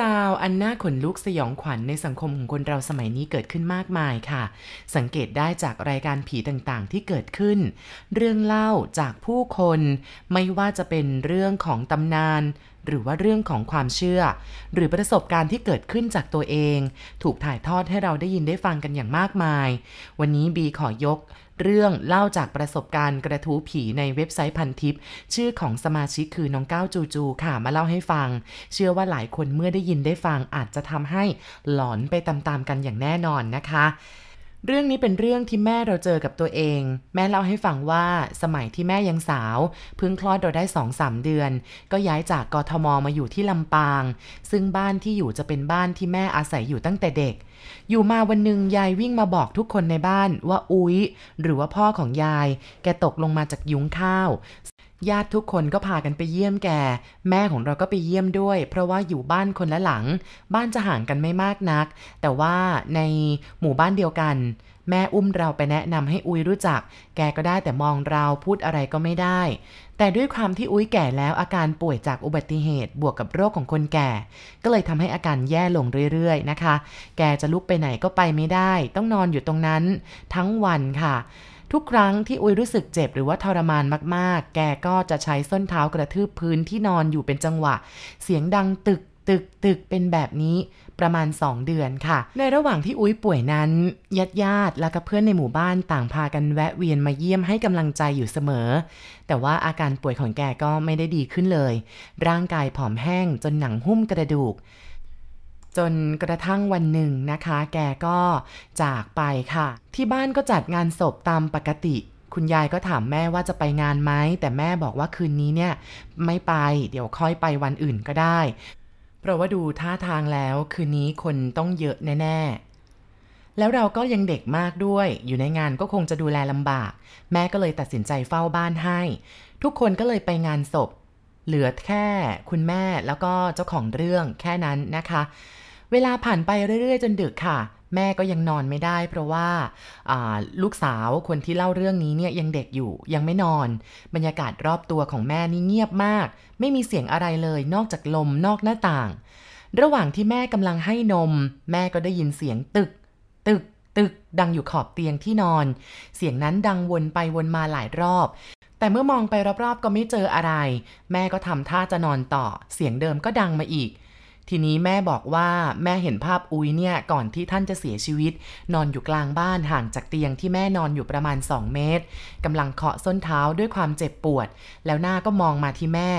ราวอันน่าขนลุกสยองขวัญในสังคมของคนเราสมัยนี้เกิดขึ้นมากมายค่ะ สังเกตได้จากรายการผีต่างๆ ที่เกิดขึ้น เรื่องเล่าจากผู้คน ไม่ว่าจะเป็นเรื่องของตำนาน หรือว่าเรื่องของความเชื่อ หรือประสบการณ์ที่เกิดขึ้นจากตัวเอง ถูกถ่ายทอดให้เราได้ยินได้ฟังกันอย่างมากมาย วันนี้บีขอยกเรื่องเล่าจากประสบการณ์กระทู้ผีในเว็บไซต์พันทิป ชื่อของสมาชิกคือน้องก้าวจูจูค่ะมาเล่าให้ฟัง เชื่อว่าหลายคนเมื่อได้ยินได้ฟังอาจจะทำให้หลอนไปตามๆกันอย่างแน่นอนนะคะ เรื่องนี้เป็นเรื่องที่แม่เราเจอกับตัวเอง แม่เล่าให้ฟังว่าสมัยที่แม่ยังสาว เพิ่งคลอดเราได้สองสามเดือน ก็ย้ายจากกทมมาอยู่ที่ลำปาง ซึ่งบ้านที่อยู่จะเป็นบ้านที่แม่อาศัยอยู่ตั้งแต่เด็ก อยู่มาวันหนึ่งยายวิ่งมาบอกทุกคนในบ้านว่าอุ๊ยหรือว่าพ่อของยาย แกตกลงมาจากยุ้งข้าว ญาติทุกคนก็พากันไปเยี่ยมแก แม่ของเราก็ไปเยี่ยมด้วย เพราะว่าอยู่บ้านคนละหลัง บ้านจะห่างกันไม่มากนัก แต่ว่าในหมู่บ้านเดียวกัน แม่อุ้มเราไปแนะนำให้อุ้ยรู้จัก แกก็ได้แต่มองเราพูดอะไรก็ไม่ได้ แต่ด้วยความที่อุ้ยแก่แล้วอาการป่วยจากอุบัติเหตุบวกกับโรคของคนแก่ ก็เลยทำให้อาการแย่ลงเรื่อยๆนะคะ แกจะลุกไปไหนก็ไปไม่ได้ ต้องนอนอยู่ตรงนั้น ทั้งวันค่ะ ทุกครั้งที่อุยรู้สึกเจ็บหรือว่าทรมานมากๆ แกก็จะใช้ส้นเท้ากระทืบพื้นที่นอนอยู่เป็นจังหวะ เสียงดังตึกตึกตึกเป็นแบบนี้ประมาณ 2 เดือนค่ะ ในระหว่างที่อุ้ยป่วยนั้นญาติญาติและก็เพื่อนในหมู่บ้านต่างพากันแวะเวียนมาเยี่ยมให้กำลังใจอยู่เสมอ แต่ว่าอาการป่วยของแกก็ไม่ได้ดีขึ้นเลย ร่างกายผอมแห้งจนหนังหุ้มกระดูก จนกระทั่งวันหนึ่งนะคะ แกก็จากไปค่ะ ที่บ้านก็จัดงานศพตามปกติคุณยายก็ถามแม่ว่าจะไปงานไหม แต่แม่บอกว่าคืนนี้เนี่ย ไม่ไป เดี๋ยวค่อยไปวันอื่นก็ได้ เพราะว่าดูท่าทางแล้วคืนนี้คนต้องเยอะแน่ ๆ แล้วเราก็ยังเด็กมากด้วย อยู่ในงานก็คงจะดูแลลำบาก แม่ก็เลยตัดสินใจเฝ้าบ้านให้ ทุกคนก็เลยไปงานศพ เหลือแค่คุณแม่แล้วก็เจ้าของเรื่องแค่นั้นนะคะ เวลาผ่านไปเรื่อย ๆ จนดึกค่ะ แม่ก็ยังนอนไม่ได้ เพราะว่าลูกสาวคนที่เล่าเรื่องนี้เนี่ยยังเด็กอยู่ยังไม่นอน บรรยากาศรอบตัวของแม่นี่เงียบมาก ไม่มีเสียงอะไรเลยนอกจากลมนอกหน้าต่าง ระหว่างที่แม่กำลังให้นม แม่ก็ได้ยินเสียงตึก ตึก ตึก ดังอยู่ขอบเตียงที่นอน เสียงนั้นดังวนไปวนมาหลายรอบแต่เมื่อมองไปรอบๆก็ไม่เจออะไร แม่ก็ทำท่าจะนอนต่อ เสียงเดิมก็ดังมาอีก ทีนี้แม่บอกว่าแม่เห็นภาพอุ้ยเนี่ยก่อนที่ท่านจะเสียชีวิต นอนอยู่กลางบ้านห่างจากเตียงที่แม่นอนอยู่ประมาณ 2 เมตรกำลังเคาะส้นเท้าด้วยความเจ็บปวด แล้วหน้าก็มองมาที่แม่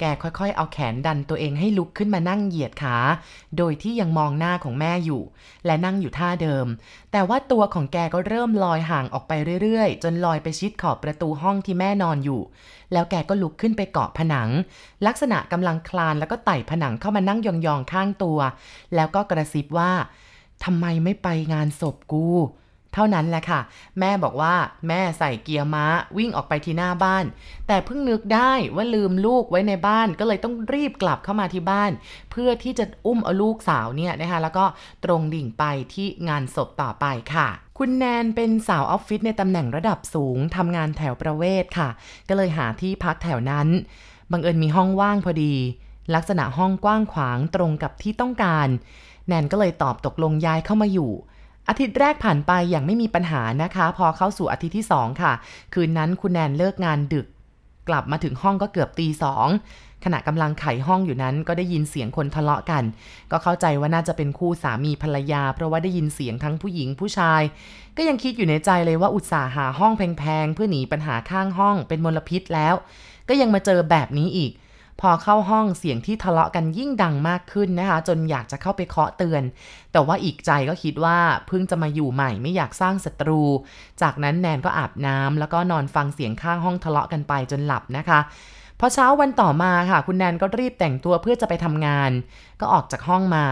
แกค่อยๆ เอาแขนดันตัวเองให้ลุกขึ้นมานั่งเหยียดขา โดยที่ยังมองหน้าของแม่อยู่ และนั่งอยู่ท่าเดิม แต่ว่าตัวของแกก็เริ่มลอยห่างออกไปเรื่อยๆ จนลอยไปชิดขอบประตูห้องที่แม่นอนอยู่ แล้วแกก็ลุกขึ้นไปเกาะผนัง ลักษณะกำลังคลานแล้วก็ไต่ผนังเข้ามานั่งยองๆข้างตัว แล้วก็กระซิบว่าทำไมไม่ไปงานศพกู เท่านั้นแหละค่ะ แม่บอกว่าแม่ใส่เกียร์ม้าวิ่งออกไปที่หน้าบ้าน แต่เพิ่งนึกได้ว่าลืมลูกไว้ในบ้านก็เลยต้องรีบกลับเข้ามาที่บ้าน เพื่อที่จะอุ้มเอาลูกสาวเนี่ยนะคะ แล้วก็ตรงดิ่งไปที่งานศพต่อไปค่ะคุณแนนเป็นสาวออฟฟิศในตำแหน่งระดับสูงทำงานแถวประเวศค่ะ ก็เลยหาที่พักแถวนั้น บังเอิญมีห้องว่างพอดี ลักษณะห้องกว้างขวางตรงกับที่ต้องการ แนนก็เลยตอบตกลงย้ายเข้ามาอยู่ อาทิตย์แรกผ่านไปอย่างไม่มีปัญหานะคะ พอเข้าสู่อาทิตย์ที่ 2 ค่ะ คืนนั้นคุณแนนเลิกงานดึก กลับมาถึงห้องก็เกือบตีสองขณะกำลังไขห้องอยู่นั้นก็ได้ยินเสียงคนทะเลาะกัน ก็เข้าใจว่าน่าจะเป็นคู่สามีภรรยา เพราะว่าได้ยินเสียงทั้งผู้หญิงผู้ชาย ก็ยังคิดอยู่ในใจเลยว่าอุตส่าห์หาห้องแพงๆเพื่อหนีปัญหาข้างห้องเป็นมลพิษแล้ว ก็ยังมาเจอแบบนี้อีก พอเข้าห้องเสียงที่ทะเลาะกันยิ่งดังมากขึ้นนะคะ จนอยากจะเข้าไปเคาะเตือน แต่ว่าอีกใจก็คิดว่าเพิ่งจะมาอยู่ใหม่ไม่อยากสร้างศัตรู จากนั้นแนนก็อาบน้ำแล้วก็นอนฟังเสียงข้างห้องทะเลาะกันไปจนหลับนะคะ พอเช้าวันต่อมาค่ะ คุณแนนก็รีบแต่งตัวเพื่อจะไปทำงาน ก็ออกจากห้องมา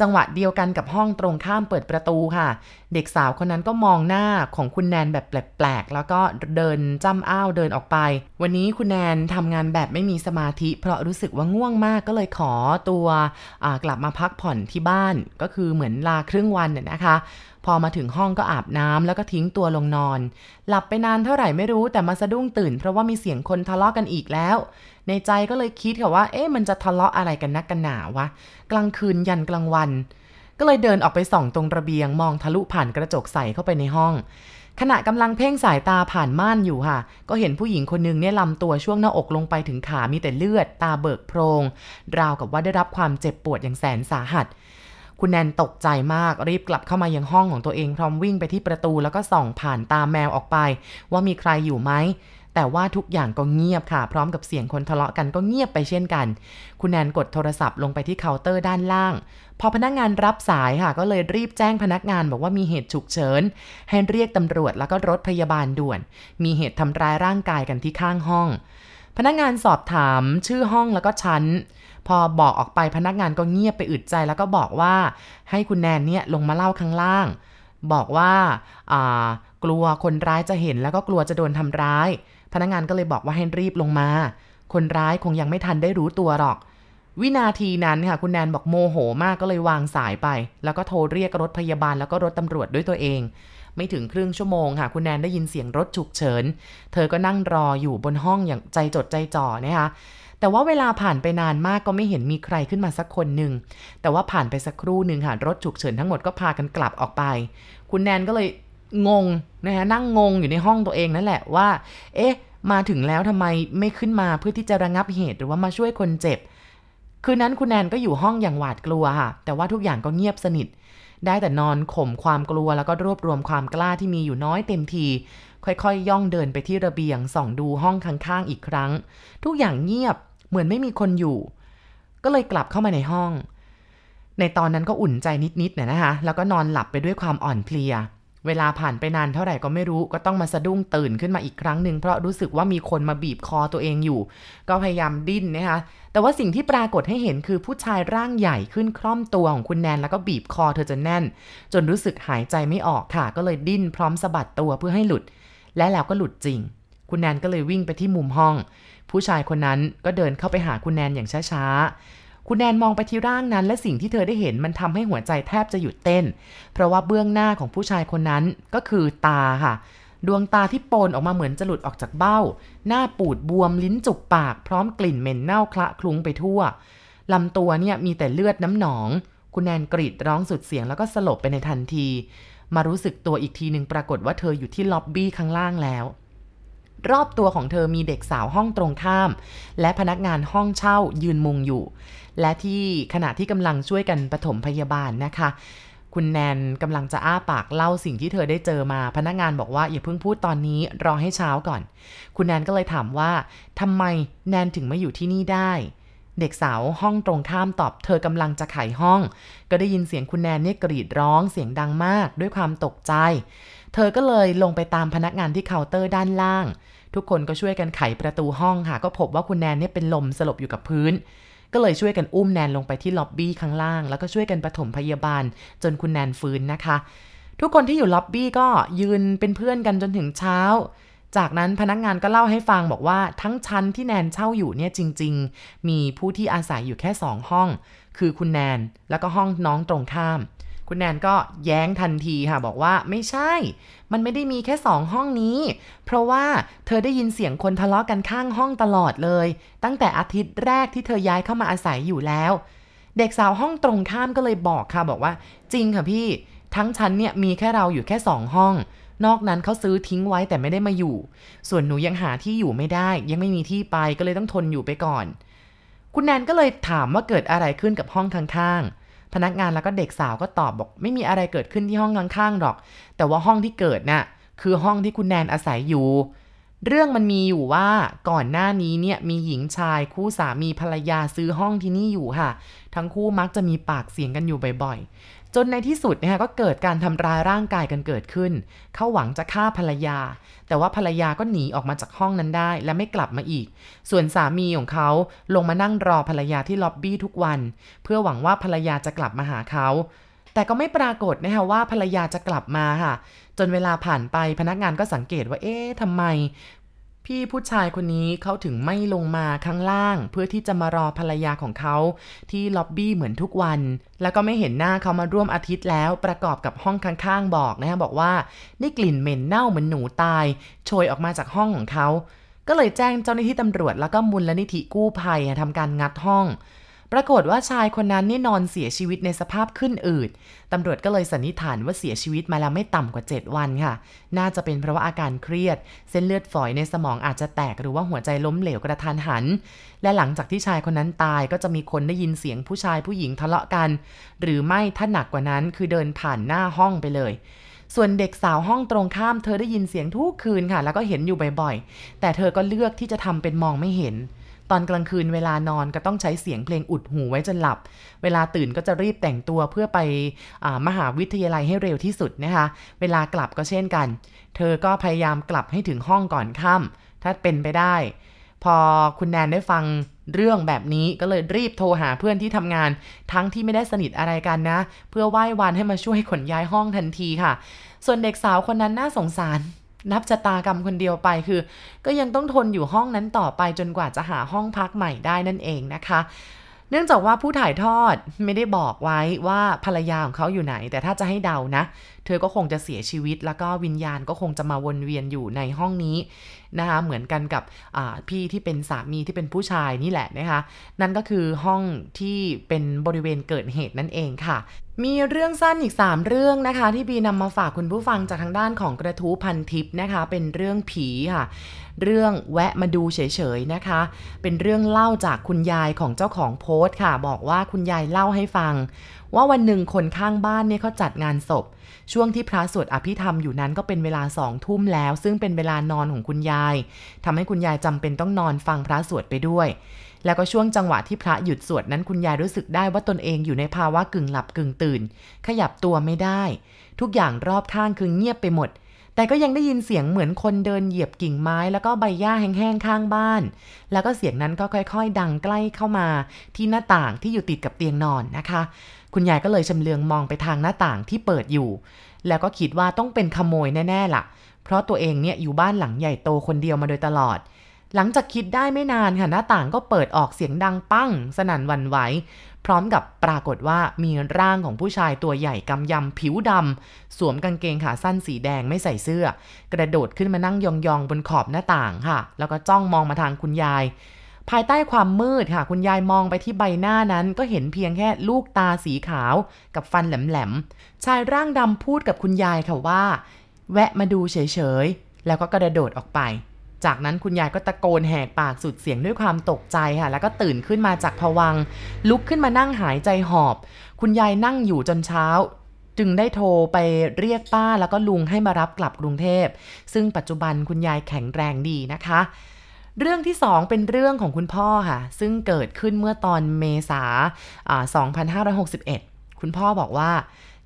จังหวะเดียวกันกับห้องตรงข้ามเปิดประตูค่ะ เด็กสาวคนนั้นก็มองหน้าของคุณแนนแบบแปลกๆ แล้วก็เดินจ้ำอ้าวเดินออกไป วันนี้คุณแนนทำงานแบบไม่มีสมาธิ เพราะรู้สึกว่าง่วงมากก็เลยขอตัวกลับมาพักผ่อนที่บ้านก็คือเหมือนลาครึ่งวันเนี่ยนะคะ พอมาถึงห้องก็อาบน้ำแล้วก็ทิ้งตัวลงนอน หลับไปนานเท่าไหร่ไม่รู้แต่มาสะดุ้งตื่น เพราะว่ามีเสียงคนทะเลาะกันอีกแล้ว ในใจก็เลยคิดค่ะว่า เอ๊ะมันจะทะเลาะอะไรกันนักกันหนาวะ กลางคืนยันกลางวัน ก็เลยเดินออกไปส่องตรงระเบียงมองทะลุผ่านกระจกใสเข้าไปในห้องขณะกำลังเพ่งสายตาผ่านม่านอยู่ค่ะ ก็เห็นผู้หญิงคนนึงเนี่ยลำตัวช่วงหน้าอกลงไปถึงขามีแต่เลือด ตาเบิกโพรง ราวกับว่าได้รับความเจ็บปวดอย่างแสนสาหัส คุณแนนตกใจมากรีบกลับเข้ามายังห้องของตัวเองพร้อมวิ่งไปที่ประตูแล้วก็ส่องผ่านตาแมวออกไป ว่ามีใครอยู่ไหมแต่ว่าทุกอย่างก็เงียบค่ะ พร้อมกับเสียงคนทะเลาะกันก็เงียบไปเช่นกัน คุณแนนกดโทรศัพท์ลงไปที่เคาน์เตอร์ด้านล่าง พอพนักงานรับสายค่ะ ก็เลยรีบแจ้งพนักงานบอกว่ามีเหตุฉุกเฉินให้เรียกตำรวจแล้วก็รถพยาบาลด่วน มีเหตุทำร้ายร่างกายกันที่ข้างห้อง พนักงานสอบถามชื่อห้องแล้วก็ชั้น พอบอกออกไปพนักงานก็เงียบไปอึดใจ แล้วก็บอกว่าให้คุณแนนเนี่ยลงมาเล่าข้างล่าง บอกว่ากลัวคนร้ายจะเห็นแล้วก็กลัวจะโดนทำร้าย พนักงานก็เลยบอกว่าให้รีบลงมา คนร้ายคงยังไม่ทันได้รู้ตัวหรอก วินาทีนั้นค่ะ คุณแนนบอกโมโหมากก็เลยวางสายไป แล้วก็โทรเรียกรถพยาบาลแล้วก็รถตำรวจด้วยตัวเองไม่ถึงครึ่งชั่วโมงค่ะ คุณแนนได้ยินเสียงรถฉุกเฉิน เธอก็นั่งรออยู่บนห้องอย่างใจจดใจจ่อนะคะ แต่ว่าเวลาผ่านไปนานมากก็ไม่เห็นมีใครขึ้นมาสักคนหนึ่ง แต่ว่าผ่านไปสักครู่หนึ่งค่ะรถฉุกเฉินทั้งหมดก็พากันกลับออกไป คุณแนนก็เลยงงนะคะนั่งงงอยู่ในห้องตัวเองนั่นแหละว่า เอ๊ะ มาถึงแล้วทำไมไม่ขึ้นมาเพื่อที่จะระงับเหตุหรือว่ามาช่วยคนเจ็บ คืนนั้นคุณแนนก็อยู่ห้องอย่างหวาดกลัวค่ะ แต่ว่าทุกอย่างก็เงียบสนิท ได้แต่นอนข่มความกลัวแล้วก็รวบรวมความกล้าที่มีอยู่น้อยเต็มที ค่อยๆ ย่องเดินไปที่ระเบียงส่องดูห้องข้างๆ อีกครั้ง ทุกอย่างเงียบเหมือนไม่มีคนอยู่ ก็เลยกลับเข้ามาในห้อง ในตอนนั้นก็อุ่นใจนิดๆเนะคะ แล้วก็นอนหลับไปด้วยความอ่อนเพลีย เวลาผ่านไปนานเท่าไหร่ก็ไม่รู้ ก็ต้องมาสะดุ้งตื่นขึ้นมาอีกครั้งหนึ่งเพราะรู้สึกว่ามีคนมาบีบคอตัวเองอยู่ ก็พยายามดิ้นนะคะ แต่ว่าสิ่งที่ปรากฏให้เห็นคือผู้ชายร่างใหญ่ขึ้นคล่อมตัวของคุณแนนแล้วก็บีบคอเธอจนแน่น จนรู้สึกหายใจไม่ออกค่ะ ก็เลยดิ้นพร้อมสะบัดตัวเพื่อให้หลุด และแล้วก็หลุดจริง คุณแนนก็เลยวิ่งไปที่มุมห้อง ผู้ชายคนนั้นก็เดินเข้าไปหาคุณแนนอย่างช้าๆ คุณแนนมองไปที่ร่างนั้น และสิ่งที่เธอได้เห็นมันทำให้หัวใจแทบจะหยุดเต้น เพราะว่าเบื้องหน้าของผู้ชายคนนั้นก็คือตาค่ะ ดวงตาที่โปนออกมาเหมือนจะหลุดออกจากเบ้า หน้าปูดบวมลิ้นจุกปาก พร้อมกลิ่นเหม็นเน่าคละคลุ้งไปทั่วลำตัวเนี่ยมีแต่เลือดน้ำหนอง คุณแนนกรีดร้องสุดเสียงแล้วก็สลบไปในทันที มารู้สึกตัวอีกทีหนึ่งปรากฏว่าเธออยู่ที่ล็อบบี้ข้างล่างแล้ว รอบตัวของเธอมีเด็กสาวห้องตรงข้าม และพนักงานห้องเช่ายืนมุงอยู่ และที่ขณะที่กำลังช่วยกันปฐมพยาบาลนะคะ คุณแนนกำลังจะอ้าปากเล่าสิ่งที่เธอได้เจอมาพนักงานบอกว่าอย่าเพิ่งพูดตอนนี้รอให้เช้าก่อน คุณแนนก็เลยถามว่าทำไมแนนถึงมาอยู่ที่นี่ได้ เด็กสาวห้องตรงข้ามตอบเธอกำลังจะไขห้อง ก็ได้ยินเสียงคุณแนนเนี่ยกรีดร้องเสียงดังมากด้วยความตกใจ เธอก็เลยลงไปตามพนักงานที่เคาน์เตอร์ด้านล่าง ทุกคนก็ช่วยกันไขประตูห้องค่ะ ก็พบว่าคุณแนนเนี่ยเป็นลมสลบอยู่กับพื้น ก็เลยช่วยกันอุ้มแนนลงไปที่ล็อบบี้ข้างล่าง แล้วก็ช่วยกันปฐมพยาบาล จนคุณแนนฟื้นนะคะ ทุกคนที่อยู่ล็อบบี้ก็ยืนเป็นเพื่อนกันจนถึงเช้า จากนั้นพนักงานก็เล่าให้ฟังบอกว่าทั้งชั้นที่แนนเช่าอยู่เนี่ยจริง ๆ มีผู้ที่อาศัยอยู่แค่สองห้อง คือคุณแนนแล้วก็ห้องน้องตรงข้าม คุณแนนก็แย้งทันทีค่ะบอกว่าไม่ใช่ มันไม่ได้มีแค่สองห้องนี้ เพราะว่าเธอได้ยินเสียงคนทะเลาะกันข้างห้องตลอดเลย ตั้งแต่อาทิตย์แรกที่เธอย้ายเข้ามาอาศัยอยู่แล้ว เด็กสาวห้องตรงข้ามก็เลยบอกค่ะบอกว่า จริงค่ะพี่ ทั้งชั้นเนี่ยมีแค่เราอยู่แค่สองห้อง นอกนั้นเขาซื้อทิ้งไว้แต่ไม่ได้มาอยู่ ส่วนหนูยังหาที่อยู่ไม่ได้ ยังไม่มีที่ไปก็เลยต้องทนอยู่ไปก่อน คุณแนนก็เลยถามว่าเกิดอะไรขึ้นกับห้องข้างๆ พนักงานแล้วก็เด็กสาวก็ตอบบอก ไม่มีอะไรเกิดขึ้นที่ห้องข้างๆหรอก แต่ว่าห้องที่เกิดน่ะคือห้องที่คุณแนนอาศัยอยู่ เรื่องมันมีอยู่ว่าก่อนหน้านี้เนี่ยมีหญิงชายคู่สามีภรรยาซื้อห้องที่นี่อยู่ค่ะ ทั้งคู่มักจะมีปากเสียงกันอยู่บ่อย จนในที่สุดนะคะก็เกิดการทำร้ายร่างกายกันเกิดขึ้น เขาหวังจะฆ่าภรรยา แต่ว่าภรรยาก็หนีออกมาจากห้องนั้นได้ และไม่กลับมาอีก ส่วนสามีของเขาลงมานั่งรอภรรยาที่ล็อบบี้ทุกวัน เพื่อหวังว่าภรรยาจะกลับมาหาเขาแต่ก็ไม่ปรากฏนะคะว่าภรรยาจะกลับมาค่ะ จนเวลาผ่านไปพนักงานก็สังเกตว่าเอ๊ะทำไม พี่ผู้ชายคนนี้เขาถึงไม่ลงมาข้างล่าง เพื่อที่จะมารอภรรยาของเขาที่ล็อบบี้เหมือนทุกวัน แล้วก็ไม่เห็นหน้าเขามาร่วมอาทิตย์แล้ว ประกอบกับห้องข้างๆบอกนะฮะบอกว่าได้กลิ่นเหม็นเน่าเหมือนหนูตายโชยออกมาจากห้องของเขา ก็เลยแจ้งเจ้าหน้าที่ตำรวจแล้วก็มูลนิธิกู้ภัยทำการงัดห้อง ปรากฏว่าชายคนนั้นนี่นอนเสียชีวิตในสภาพขึ้นอืดตำรวจก็เลยสันนิษฐานว่าเสียชีวิตมาแล้วไม่ต่ำกว่า 7 วันค่ะ น่าจะเป็นเพราะว่าอาการเครียด เส้นเลือดฝอยในสมองอาจจะแตกหรือว่าหัวใจล้มเหลวกระทันหัน และหลังจากที่ชายคนนั้นตายก็จะมีคนได้ยินเสียงผู้ชายผู้หญิงทะเลาะกัน หรือไม่ถ้าหนักกว่านั้นคือเดินผ่านหน้าห้องไปเลยส่วนเด็กสาวห้องตรงข้ามเธอได้ยินเสียงทุกคืนค่ะ แล้วก็เห็นอยู่บ่อยๆ แต่เธอก็เลือกที่จะทำเป็นมองไม่เห็น ตอนกลางคืนเวลานอนก็ต้องใช้เสียงเพลงอุดหูไว้จนหลับ เวลาตื่นก็จะรีบแต่งตัวเพื่อไปมหาวิทยาลัยให้เร็วที่สุดนะคะ เวลากลับก็เช่นกัน เธอก็พยายามกลับให้ถึงห้องก่อนค่ำถ้าเป็นไปได้ พอคุณแนนได้ฟังเรื่องแบบนี้ก็เลยรีบโทรหาเพื่อนที่ทำงาน ทั้งที่ไม่ได้สนิทอะไรกันนะ เพื่อไหว้วานให้มาช่วยขนย้ายห้องทันทีค่ะ ส่วนเด็กสาวคนนั้นน่าสงสาร นับชะตากรรมคนเดียวไปคือ ก็ยังต้องทนอยู่ห้องนั้นต่อไปจนกว่าจะหาห้องพักใหม่ได้นั่นเองนะคะ เนื่องจากว่าผู้ถ่ายทอดไม่ได้บอกไว้ว่าภรรยาของเขาอยู่ไหน แต่ถ้าจะให้เดานะ เธอก็คงจะเสียชีวิต แล้วก็วิญญาณก็คงจะมาวนเวียนอยู่ในห้องนี้นะคะเหมือนกันกับพี่ที่เป็นสามีที่เป็นผู้ชายนี่แหละนะคะนั่นก็คือห้องที่เป็นบริเวณเกิดเหตุนั่นเองค่ะ มีเรื่องสั้นอีก 3 เรื่องนะคะ ที่บีนำมาฝากคุณผู้ฟังจากทางด้านของกระทู้พันทิปนะคะ เป็นเรื่องผีค่ะ เรื่องแวะมาดูเฉยๆนะคะ เป็นเรื่องเล่าจากคุณยายของเจ้าของโพสต์ค่ะ บอกว่าคุณยายเล่าให้ฟัง ว่าวันหนึ่งคนข้างบ้านเนี่ยเขาจัดงานศพ ช่วงที่พระสวดอภิธรรมอยู่นั้นก็เป็นเวลาสองทุ่มแล้ว ซึ่งเป็นเวลานอนของคุณยายทำให้คุณยายจำเป็นต้องนอนฟังพระสวดไปด้วย แล้วก็ช่วงจังหวะที่พระหยุดสวดนั้นคุณยายรู้สึกได้ว่าตนเองอยู่ในภาวะกึ่งหลับกึ่งตื่น ขยับตัวไม่ได้ ทุกอย่างรอบข้างคือเงียบไปหมด แต่ก็ยังได้ยินเสียงเหมือนคนเดินเหยียบกิ่งไม้ แล้วก็ใบหญ้าแห้งๆข้างบ้าน แล้วก็เสียงนั้นก็ค่อยๆ ดังใกล้เข้ามาที่หน้าต่างที่อยู่ติดกับเตียงนอนนะคะ คุณยายก็เลยชำเลืองมองไปทางหน้าต่างที่เปิดอยู่ แล้วก็คิดว่าต้องเป็นขโมยแน่ๆละ่ะ เพราะตัวเองเนี่ยอยู่บ้านหลังใหญ่โตคนเดียวมาโดยตลอด หลังจากคิดได้ไม่นานค่ะหน้าต่างก็เปิดออกเสียงดังปั้ง สนั่นวันไหว พร้อมกับปรากฏว่ามีร่างของผู้ชายตัวใหญ่กำยำผิวดำสวมกางเกงขาสั้นสีแดงไม่ใส่เสื้อ กระโดดขึ้นมานั่งยองๆบนขอบหน้าต่างค่ะ แล้วก็จ้องมองมาทางคุณยาย ภายใต้ความมืดค่ะ คุณยายมองไปที่ใบหน้านั้น ก็เห็นเพียงแค่ลูกตาสีขาวกับฟันแหลมๆชายร่างดำพูดกับคุณยายค่ะว่า แวะมาดูเฉยๆแล้วก็กระโดดออกไป จากนั้นคุณยายก็ตะโกนแหกปากสุดเสียงด้วยความตกใจค่ะ แล้วก็ตื่นขึ้นมาจากผวัง ลุกขึ้นมานั่งหายใจหอบ คุณยายนั่งอยู่จนเช้า จึงได้โทรไปเรียกป้าแล้วก็ลุงให้มารับกลับกรุงเทพ ซึ่งปัจจุบันคุณยายแข็งแรงดีนะคะ เรื่องที่ 2 เป็นเรื่องของคุณพ่อค่ะ ซึ่งเกิดขึ้นเมื่อตอนเมษา2561 คุณพ่อบอกว่า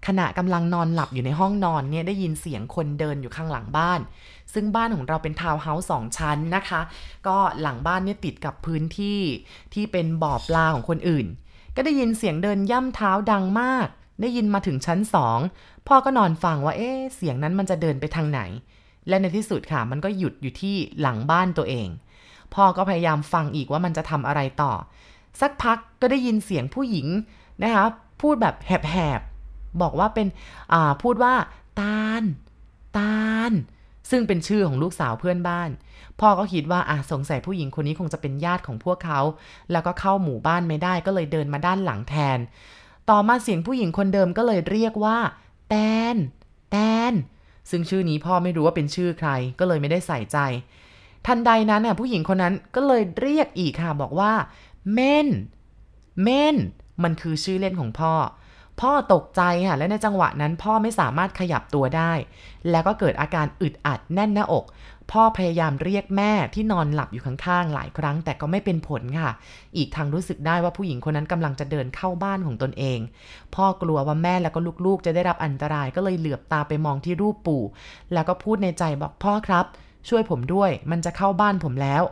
ขณะกำลังนอนหลับอยู่ในห้องนอนเนี่ยได้ยินเสียงคนเดินอยู่ข้างหลังบ้าน ซึ่งบ้านของเราเป็นทาวน์เฮาส์สองชั้นนะคะ ก็หลังบ้านเนี่ยติดกับพื้นที่ที่เป็นบ่อปลาของคนอื่น ก็ได้ยินเสียงเดินย่ำเท้าดังมาก ได้ยินมาถึงชั้นสองพ่อก็นอนฟังว่าเอ๊ะเสียงนั้นมันจะเดินไปทางไหน และในที่สุดค่ะมันก็หยุดอยู่ที่หลังบ้านตัวเอง พ่อก็พยายามฟังอีกว่ามันจะทำอะไรต่อ สักพักก็ได้ยินเสียงผู้หญิงนะคะพูดแบบแหบๆบอกว่าเป็นอ่าพูดว่าตาล ตาล ซึ่งเป็นชื่อของลูกสาวเพื่อนบ้าน พ่อก็คิดว่าอะสงสัยผู้หญิงคนนี้คงจะเป็นญาติของพวกเขา แล้วก็เข้าหมู่บ้านไม่ได้ก็เลยเดินมาด้านหลังแทน ต่อมาเสียงผู้หญิงคนเดิมก็เลยเรียกว่า แตน แตน ซึ่งชื่อนี้พ่อไม่รู้ว่าเป็นชื่อใคร ก็เลยไม่ได้ใส่ใจ ทันใดนั้นน่ะผู้หญิงคนนั้นก็เลยเรียกอีกค่ะบอกว่า เม่น เม่น มันคือชื่อเล่นของพ่อ พ่อตกใจค่ะและในจังหวะนั้นพ่อไม่สามารถขยับตัวได้ แล้วก็เกิดอาการอึดอัดแน่นหน้าอก พ่อพยายามเรียกแม่ที่นอนหลับอยู่ข้างๆ หลายครั้ง แต่ก็ไม่เป็นผลค่ะ อีกทางรู้สึกได้ว่าผู้หญิงคนนั้นกำลังจะเดินเข้าบ้านของตนเอง พ่อกลัวว่าแม่แล้วก็ลูกๆ จะได้รับอันตรายก็เลยเหลือบตาไปมองที่รูปปู่ แล้วก็พูดในใจบอกพ่อครับ ช่วยผมด้วย มันจะเข้าบ้านผมแล้ว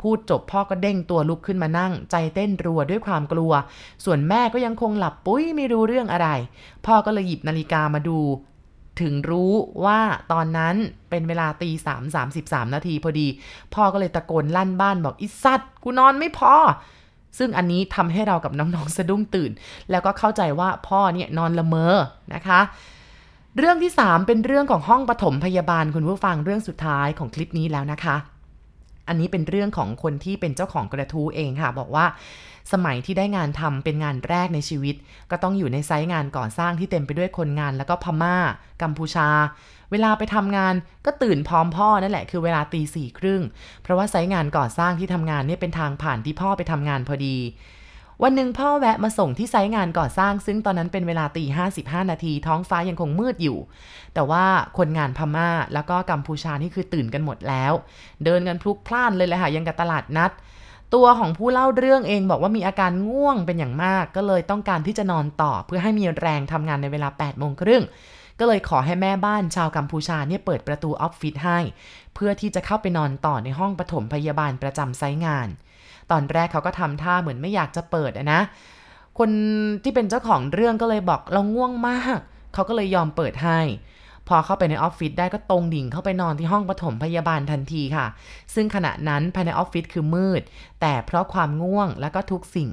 พูดจบพ่อก็เด้งตัวลุกขึ้นมานั่ง ใจเต้นรัวด้วยความกลัว ส่วนแม่ก็ยังคงหลับปุ้ยไม่รู้เรื่องอะไร พ่อก็เลยหยิบนาฬิกามาดู ถึงรู้ว่าตอนนั้นเป็นเวลาตีสามสามสิบสามนาทีพอดี พ่อก็เลยตะโกนลั่นบ้านบอกอิสัตกูนอนไม่พอ ซึ่งอันนี้ทำให้เรากับน้องๆสะดุ้งตื่น แล้วก็เข้าใจว่าพ่อเนี่ยนอนละเมอนะคะเรื่องที่ 3 เป็นเรื่องของห้องปฐมพยาบาลคุณผู้ฟังเรื่องสุดท้ายของคลิปนี้แล้วนะคะ อันนี้เป็นเรื่องของคนที่เป็นเจ้าของกระทู้เองค่ะ บอกว่าสมัยที่ได้งานทำเป็นงานแรกในชีวิต ก็ต้องอยู่ในไซต์งานก่อสร้างที่เต็มไปด้วยคนงานแล้วก็พม่า กัมพูชา เวลาไปทำงานก็ตื่นพร้อมพ่อนั่นแหละคือเวลาตีสี่ครึ่งเพราะว่าไซต์งานก่อสร้างที่ทำงานเนี่ยเป็นทางผ่านที่พ่อไปทำงานพอดี วันหนึ่งพ่อแวะมาส่งที่ไซต์งานก่อสร้าง ซึ่งตอนนั้นเป็นเวลาตีห้าสิบห้านาที ท้องฟ้ายังคงมืดอยู่ แต่ว่าคนงานพม่าแล้วก็กัมพูชานี่คือตื่นกันหมดแล้ว เดินกันพลุกพล่านเลยแหละค่ะยังกับตลาดนัด ตัวของผู้เล่าเรื่องเองบอกว่ามีอาการง่วงเป็นอย่างมาก ก็เลยต้องการที่จะนอนต่อเพื่อให้มีแรงทำงานในเวลา8โมงครึ่งก็เลยขอให้แม่บ้านชาวกัมพูชาเนี่ยเปิดประตูออฟฟิศให้ เพื่อที่จะเข้าไปนอนต่อในห้องปฐมพยาบาลประจำไซต์งาน ตอนแรกเขาก็ทำท่าเหมือนไม่อยากจะเปิดนะ คนที่เป็นเจ้าของเรื่องก็เลยบอกเราง่วงมาก เขาก็เลยยอมเปิดให้ พอเข้าไปในออฟฟิศได้ก็ตรงดิ่งเข้าไปนอนที่ห้องปฐมพยาบาลทันทีค่ะ ซึ่งขณะนั้นภายในออฟฟิศคือมืด แต่เพราะความง่วงแล้วก็ทุกสิ่ง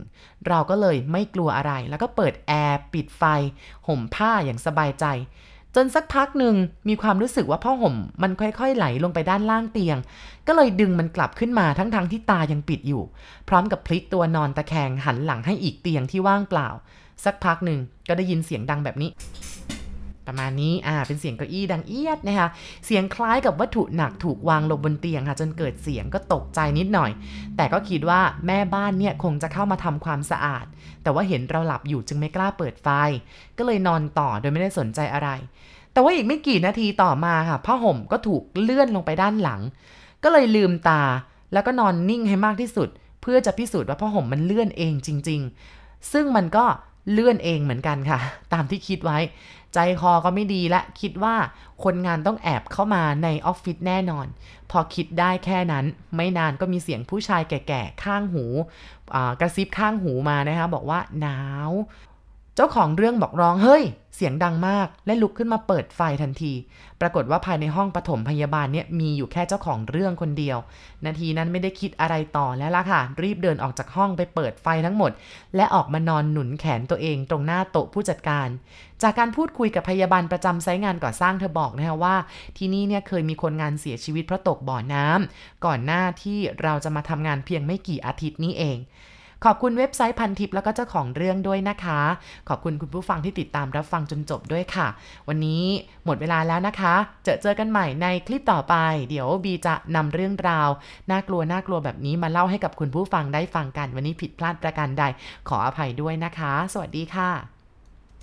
เราก็เลยไม่กลัวอะไร แล้วก็เปิดแอร์ปิดไฟ ห่มผ้าอย่างสบายใจ จนสักพักหนึ่งมีความรู้สึกว่าผ้าห่มมันค่อยๆ ไหลลงไปด้านล่างเตียง ก็เลยดึงมันกลับขึ้นมาทั้งๆทที่ตายังปิดอยู่ พร้อมกับพลิกตัวนอนตะแคงหันหลังให้อีกเตียงที่ว่างเปล่า สักพักหนึ่งก็ได้ยินเสียงดังแบบนี้ ประมาณนี้อ่าเป็นเสียงเก้าอี้ดังเอียดนะคะเสียงคล้ายกับวัตถุหนักถูกวางลงบนเตียงค่ะจนเกิดเสียงก็ตกใจนิดหน่อย แต่ก็คิดว่าแม่บ้านเนี่ยคงจะเข้ามาทำความสะอาด แต่ว่าเห็นเราหลับอยู่จึงไม่กล้าเปิดไฟ ก็เลยนอนต่อโดยไม่ได้สนใจอะไร แต่ว่าอีกไม่กี่นาทีต่อมาค่ะผ้าห่มก็ถูกเลื่อนลงไปด้านหลัง ก็เลยลืมตา แล้วก็นอนนิ่งให้มากที่สุด เพื่อจะพิสูจน์ว่าผ้าห่มมันเลื่อนเองจริง ๆ ซึ่งมันก็เลื่อนเองเหมือนกันค่ะ ตามที่คิดไว้ ใจคอก็ไม่ดีและคิดว่าคนงานต้องแอบเข้ามาในออฟฟิศแน่นอน พอคิดได้แค่นั้น ไม่นานก็มีเสียงผู้ชายแก่ๆ ข้างหู กระซิบข้างหูมานะคะบอกว่าหนาว เจ้าของเรื่องบอกร้องเฮ้ย เสียงดังมาก และลุกขึ้นมาเปิดไฟทันที ปรากฏว่าภายในห้องปฐมพยาบาลเนี่ยมีอยู่แค่เจ้าของเรื่องคนเดียว นาทีนั้นไม่ได้คิดอะไรต่อแล้วล่ะค่ะ รีบเดินออกจากห้องไปเปิดไฟทั้งหมด และออกมานอนหนุนแขนตัวเองตรงหน้าโต๊ะผู้จัดการ จากการพูดคุยกับพยาบาลประจำไซต์งานก่อสร้างเธอบอกนะคะว่า ที่นี่เนี่ยเคยมีคนงานเสียชีวิตเพราะตกบ่อน้ำก่อนหน้าที่เราจะมาทำงานเพียงไม่กี่อาทิตย์นี้เอง ขอบคุณเว็บไซต์พันทิปแล้วก็เจ้าของเรื่องด้วยนะคะ ขอบคุณคุณผู้ฟังที่ติดตามรับฟังจนจบด้วยค่ะ วันนี้หมดเวลาแล้วนะคะ เจอเจอกันใหม่ในคลิปต่อไป เดี๋ยวบีจะนำเรื่องราวน่ากลัวน่ากลัวแบบนี้มาเล่าให้กับคุณผู้ฟังได้ฟังกัน วันนี้ผิดพลาดประการใดขออภัยด้วยนะคะ สวัสดีค่ะ